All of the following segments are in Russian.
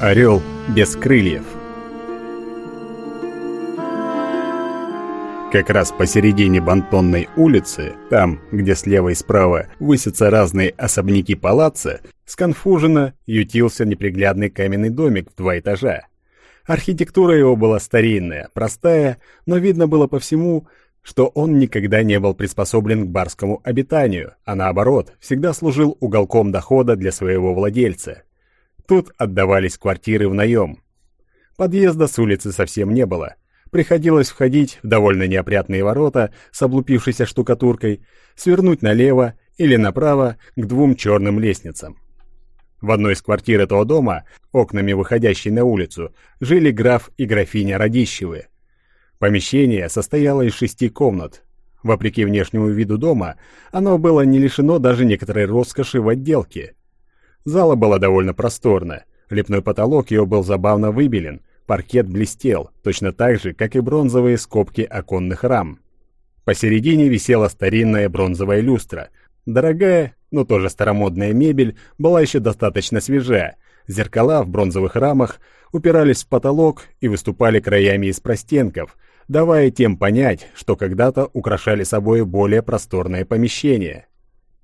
Орел без крыльев. Как раз посередине Бантонной улицы, там, где слева и справа высятся разные особняки палаца, сконфуженно ютился неприглядный каменный домик в два этажа. Архитектура его была старинная, простая, но видно было по всему, что он никогда не был приспособлен к барскому обитанию, а наоборот, всегда служил уголком дохода для своего владельца. Тут отдавались квартиры в наем. Подъезда с улицы совсем не было. Приходилось входить в довольно неопрятные ворота с облупившейся штукатуркой, свернуть налево или направо к двум черным лестницам. В одной из квартир этого дома, окнами выходящей на улицу, жили граф и графиня Радищевы. Помещение состояло из шести комнат. Вопреки внешнему виду дома, оно было не лишено даже некоторой роскоши в отделке. Зала была довольно просторна. Лепной потолок ее был забавно выбелен, паркет блестел, точно так же, как и бронзовые скобки оконных рам. Посередине висела старинная бронзовая люстра. Дорогая, но тоже старомодная мебель была еще достаточно свежая. Зеркала в бронзовых рамах упирались в потолок и выступали краями из простенков, давая тем понять, что когда-то украшали собой более просторное помещение.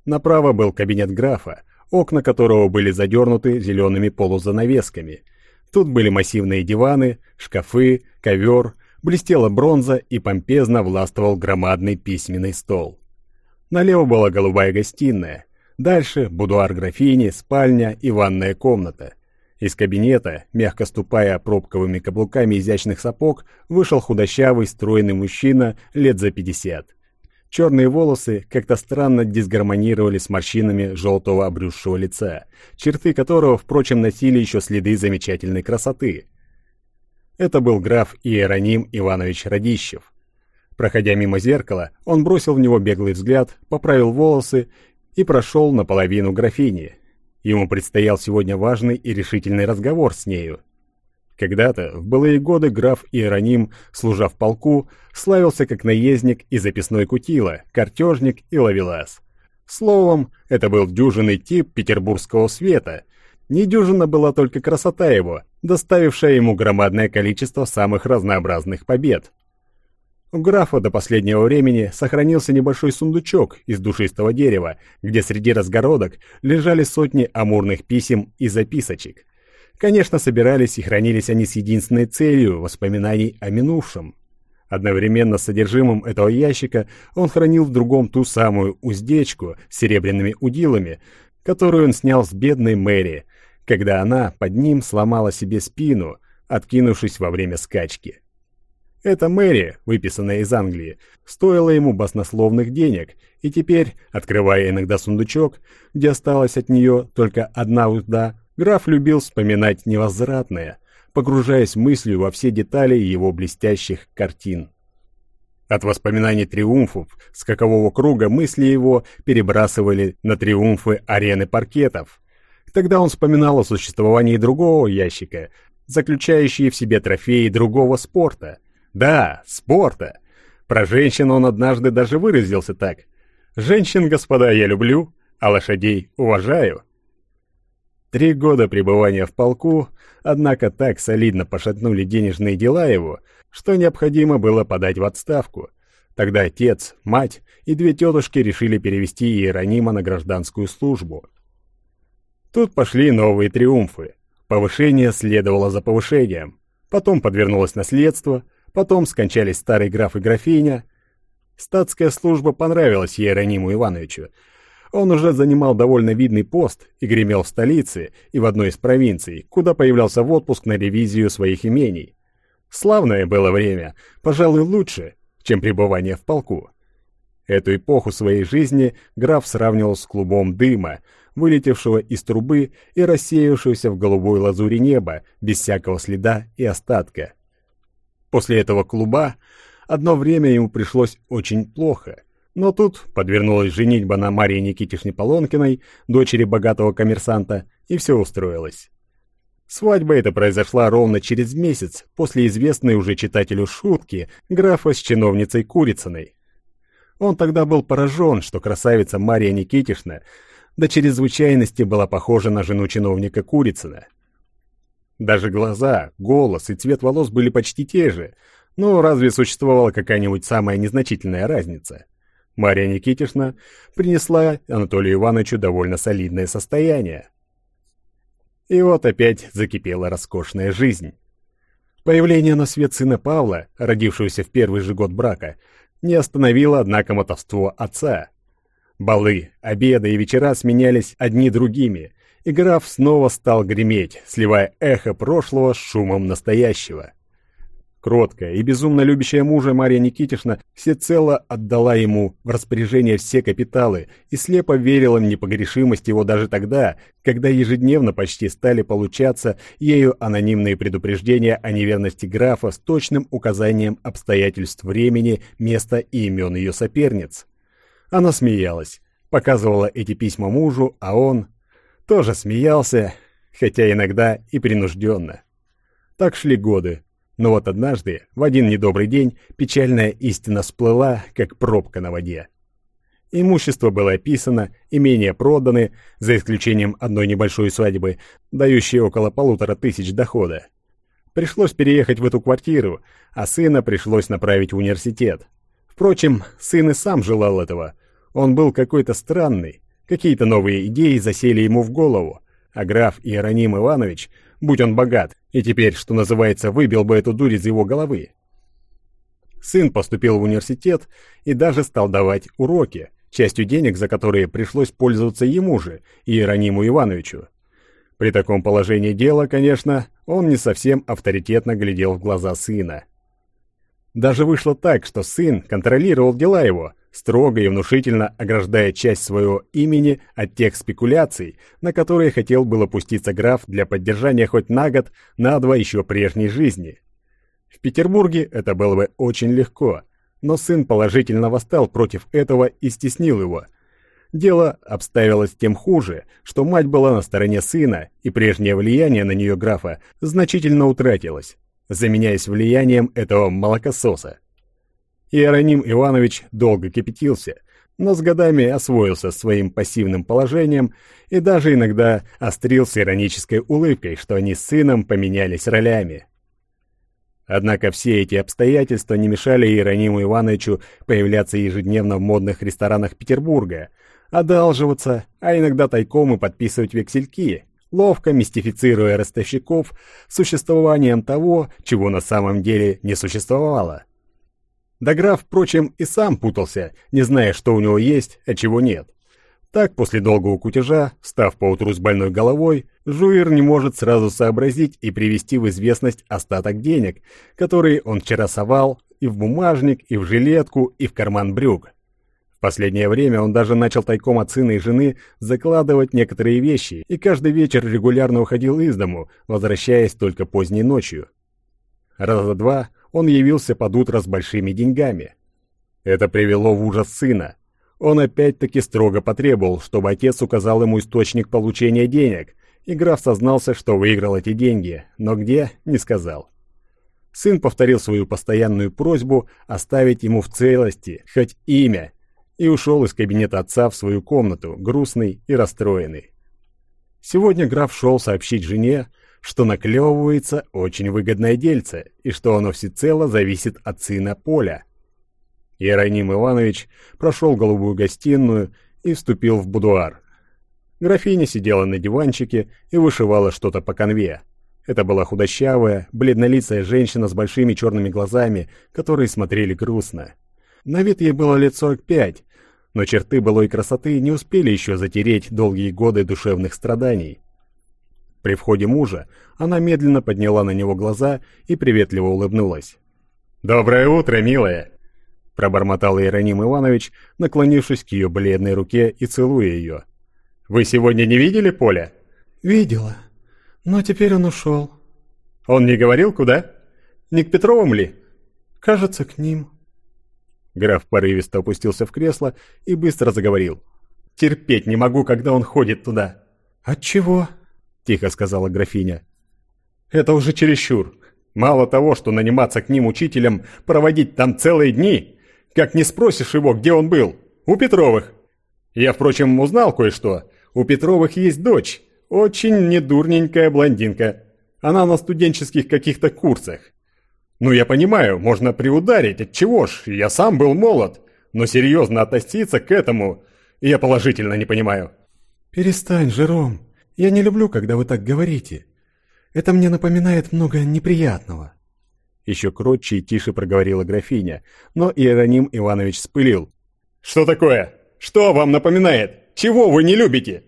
Направо был кабинет графа, окна которого были задернуты зелеными полузанавесками. Тут были массивные диваны, шкафы, ковер, блестела бронза и помпезно властвовал громадный письменный стол. Налево была голубая гостиная, дальше будуар графини, спальня и ванная комната. Из кабинета, мягко ступая пробковыми каблуками изящных сапог, вышел худощавый, стройный мужчина лет за пятьдесят. Черные волосы как-то странно дисгармонировали с морщинами желтого обрюзшего лица, черты которого, впрочем, носили еще следы замечательной красоты. Это был граф Иероним Иванович Радищев. Проходя мимо зеркала, он бросил в него беглый взгляд, поправил волосы и прошел наполовину графини. Ему предстоял сегодня важный и решительный разговор с нею, когда-то, в былые годы, граф Иероним, служа в полку, славился как наездник и записной кутила, картежник и ловелас. Словом, это был дюжинный тип петербургского света. Недюжина была только красота его, доставившая ему громадное количество самых разнообразных побед. У графа до последнего времени сохранился небольшой сундучок из душистого дерева, где среди разгородок лежали сотни амурных писем и записочек – Конечно, собирались и хранились они с единственной целью воспоминаний о минувшем. Одновременно с содержимым этого ящика он хранил в другом ту самую уздечку с серебряными удилами, которую он снял с бедной Мэри, когда она под ним сломала себе спину, откинувшись во время скачки. Эта Мэри, выписанная из Англии, стоила ему баснословных денег, и теперь, открывая иногда сундучок, где осталась от нее только одна узда, Граф любил вспоминать невозвратное, погружаясь мыслью во все детали его блестящих картин. От воспоминаний триумфов скакового круга мысли его перебрасывали на триумфы арены паркетов. Тогда он вспоминал о существовании другого ящика, заключающие в себе трофеи другого спорта. Да, спорта. Про женщин он однажды даже выразился так. «Женщин, господа, я люблю, а лошадей уважаю». Три года пребывания в полку, однако так солидно пошатнули денежные дела его, что необходимо было подать в отставку. Тогда отец, мать и две тетушки решили перевести Иеронима на гражданскую службу. Тут пошли новые триумфы. Повышение следовало за повышением. Потом подвернулось наследство, потом скончались старый граф и графиня. Статская служба понравилась Иерониму Ивановичу, он уже занимал довольно видный пост и гремел в столице и в одной из провинций, куда появлялся в отпуск на ревизию своих имений. Славное было время, пожалуй, лучше, чем пребывание в полку. Эту эпоху своей жизни граф сравнивал с клубом дыма, вылетевшего из трубы и рассеявшегося в голубой лазури неба, без всякого следа и остатка. После этого клуба одно время ему пришлось очень плохо — но тут подвернулась женитьба на Марии Никитишне Полонкиной, дочери богатого коммерсанта, и все устроилось. Свадьба эта произошла ровно через месяц после известной уже читателю шутки графа с чиновницей Курицыной. Он тогда был поражен, что красавица Мария Никитишна до чрезвычайности была похожа на жену чиновника Курицына. Даже глаза, голос и цвет волос были почти те же, но разве существовала какая-нибудь самая незначительная разница? Мария Никитишна принесла Анатолию Ивановичу довольно солидное состояние. И вот опять закипела роскошная жизнь. Появление на свет сына Павла, родившегося в первый же год брака, не остановило, однако, мотовство отца. Балы, обеды и вечера сменялись одни другими, и граф снова стал греметь, сливая эхо прошлого с шумом настоящего. Кроткая и безумно любящая мужа Мария Никитишна всецело отдала ему в распоряжение все капиталы и слепо верила в непогрешимость его даже тогда, когда ежедневно почти стали получаться ею анонимные предупреждения о неверности графа с точным указанием обстоятельств времени, места и имен ее соперниц. Она смеялась, показывала эти письма мужу, а он тоже смеялся, хотя иногда и принужденно. Так шли годы, но вот однажды, в один недобрый день, печальная истина всплыла, как пробка на воде. Имущество было описано, имения проданы, за исключением одной небольшой свадьбы, дающей около полутора тысяч дохода. Пришлось переехать в эту квартиру, а сына пришлось направить в университет. Впрочем, сын и сам желал этого. Он был какой-то странный, какие-то новые идеи засели ему в голову, а граф Иероним Иванович будь он богат, и теперь, что называется, выбил бы эту дурь из его головы. Сын поступил в университет и даже стал давать уроки, частью денег за которые пришлось пользоваться ему же, Иерониму Ивановичу. При таком положении дела, конечно, он не совсем авторитетно глядел в глаза сына. Даже вышло так, что сын контролировал дела его – строго и внушительно ограждая часть своего имени от тех спекуляций, на которые хотел было пуститься граф для поддержания хоть на год, на два еще прежней жизни. В Петербурге это было бы очень легко, но сын положительно восстал против этого и стеснил его. Дело обставилось тем хуже, что мать была на стороне сына, и прежнее влияние на нее графа значительно утратилось, заменяясь влиянием этого молокососа. Иероним Иванович долго кипятился, но с годами освоился своим пассивным положением и даже иногда острил с иронической улыбкой, что они с сыном поменялись ролями. Однако все эти обстоятельства не мешали Иерониму Ивановичу появляться ежедневно в модных ресторанах Петербурга, одалживаться, а иногда тайком и подписывать вексельки, ловко мистифицируя ростовщиков существованием того, чего на самом деле не существовало. Да граф, впрочем, и сам путался, не зная, что у него есть, а чего нет. Так, после долгого кутежа, став поутру с больной головой, Жуир не может сразу сообразить и привести в известность остаток денег, которые он вчера совал и в бумажник, и в жилетку, и в карман брюк. В последнее время он даже начал тайком от сына и жены закладывать некоторые вещи и каждый вечер регулярно уходил из дому, возвращаясь только поздней ночью. Раза два он явился под утро с большими деньгами. Это привело в ужас сына. Он опять-таки строго потребовал, чтобы отец указал ему источник получения денег, и граф сознался, что выиграл эти деньги, но где – не сказал. Сын повторил свою постоянную просьбу оставить ему в целости хоть имя и ушел из кабинета отца в свою комнату, грустный и расстроенный. Сегодня граф шел сообщить жене, что наклевывается очень выгодное дельце и что оно всецело зависит от сына Поля. Иероним Иванович прошел голубую гостиную и вступил в будуар. Графиня сидела на диванчике и вышивала что-то по конве. Это была худощавая, бледнолицая женщина с большими черными глазами, которые смотрели грустно. На вид ей было лет 45, но черты былой красоты не успели еще затереть долгие годы душевных страданий. При входе мужа она медленно подняла на него глаза и приветливо улыбнулась. «Доброе утро, милая!» Пробормотал Иероним Иванович, наклонившись к ее бледной руке и целуя ее. «Вы сегодня не видели Поля?» «Видела. Но теперь он ушел». «Он не говорил, куда? Не к Петровым ли?» «Кажется, к ним». Граф порывисто опустился в кресло и быстро заговорил. «Терпеть не могу, когда он ходит туда». «Отчего?» — тихо сказала графиня. «Это уже чересчур. Мало того, что наниматься к ним учителем, проводить там целые дни, как не спросишь его, где он был? У Петровых. Я, впрочем, узнал кое-что. У Петровых есть дочь, очень недурненькая блондинка. Она на студенческих каких-то курсах. Ну, я понимаю, можно приударить, от чего ж, я сам был молод. Но серьезно относиться к этому я положительно не понимаю. Перестань, Жером. Я не люблю, когда вы так говорите. Это мне напоминает много неприятного. Еще кротче и тише проговорила графиня, но Иероним Иванович спылил. «Что такое? Что вам напоминает? Чего вы не любите?»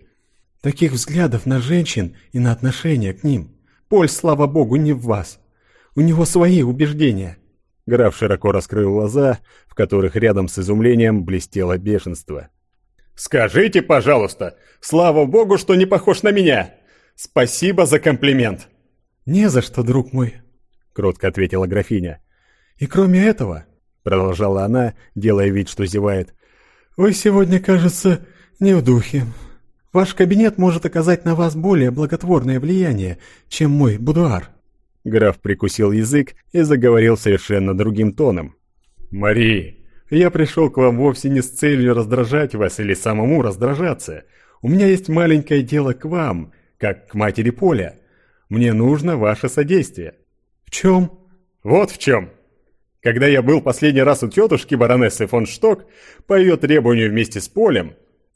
Таких взглядов на женщин и на отношение к ним. Поль, слава богу, не в вас. У него свои убеждения. Граф широко раскрыл глаза, в которых рядом с изумлением блестело бешенство. «Скажите, пожалуйста, слава богу, что не похож на меня! Спасибо за комплимент!» «Не за что, друг мой», — кротко ответила графиня. «И кроме этого», — продолжала она, делая вид, что зевает, «вы сегодня, кажется, не в духе. Ваш кабинет может оказать на вас более благотворное влияние, чем мой будуар». Граф прикусил язык и заговорил совершенно другим тоном. «Мари, я пришел к вам вовсе не с целью раздражать вас или самому раздражаться. У меня есть маленькое дело к вам, как к матери Поля. Мне нужно ваше содействие». «В чем?» «Вот в чем. Когда я был последний раз у тетушки баронессы фон Шток по ее требованию вместе с Полем,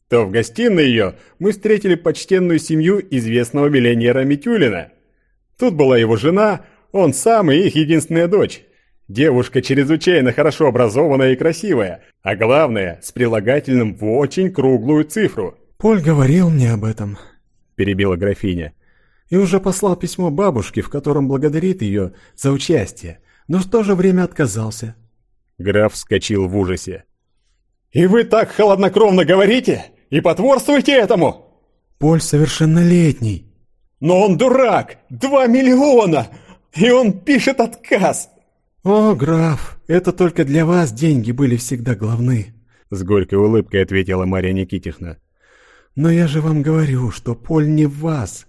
то в гостиной ее мы встретили почтенную семью известного миллионера Митюлина – Тут была его жена, он сам и их единственная дочь. Девушка чрезвычайно хорошо образованная и красивая, а главное, с прилагательным в очень круглую цифру. «Поль говорил мне об этом», — перебила графиня. «И уже послал письмо бабушке, в котором благодарит ее за участие, но в то же время отказался». Граф вскочил в ужасе. «И вы так холоднокровно говорите? И потворствуете этому?» «Поль совершеннолетний», но он дурак! Два миллиона! И он пишет отказ!» «О, граф, это только для вас деньги были всегда главны», — с горькой улыбкой ответила Мария Никитична. «Но я же вам говорю, что Поль не в вас.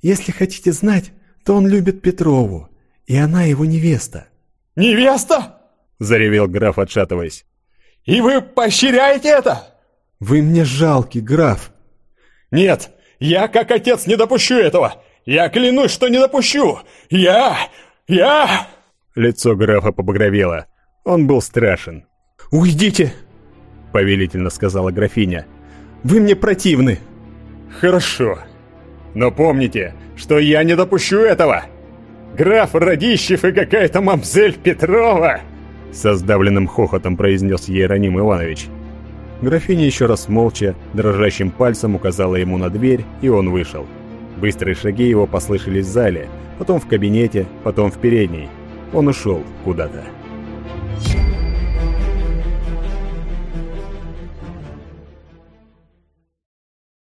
Если хотите знать, то он любит Петрову, и она его невеста». «Невеста?» — заревел граф, отшатываясь. «И вы поощряете это?» «Вы мне жалкий, граф». «Нет, я, как отец, не допущу этого! Я клянусь, что не допущу! Я... я...» Лицо графа побагровело. Он был страшен. «Уйдите!» — повелительно сказала графиня. «Вы мне противны!» «Хорошо. Но помните, что я не допущу этого! Граф Радищев и какая-то мамзель Петрова!» Со сдавленным хохотом произнес Иероним Иванович. Графиня еще раз молча, дрожащим пальцем указала ему на дверь, и он вышел. Быстрые шаги его послышались в зале, потом в кабинете, потом в передней. Он ушел куда-то.